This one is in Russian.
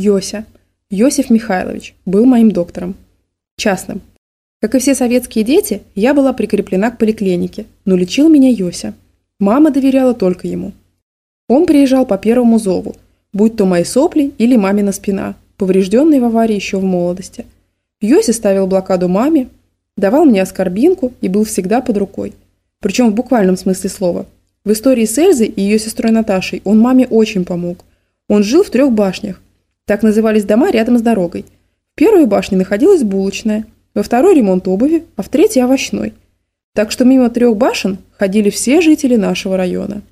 Йося. Йосиф Михайлович был моим доктором. Частным. Как и все советские дети, я была прикреплена к поликлинике, но лечил меня Йося. Мама доверяла только ему. Он приезжал по первому зову, будь то мои сопли или мамина спина, поврежденные в аварии еще в молодости. Йося ставил блокаду маме, давал мне оскорбинку и был всегда под рукой. Причем в буквальном смысле слова. В истории с Эльзой и ее сестрой Наташей он маме очень помог. Он жил в трех башнях. Так назывались дома рядом с дорогой. В первой башне находилась булочная – во второй ремонт обуви, а в третий овощной. Так что мимо трех башен ходили все жители нашего района.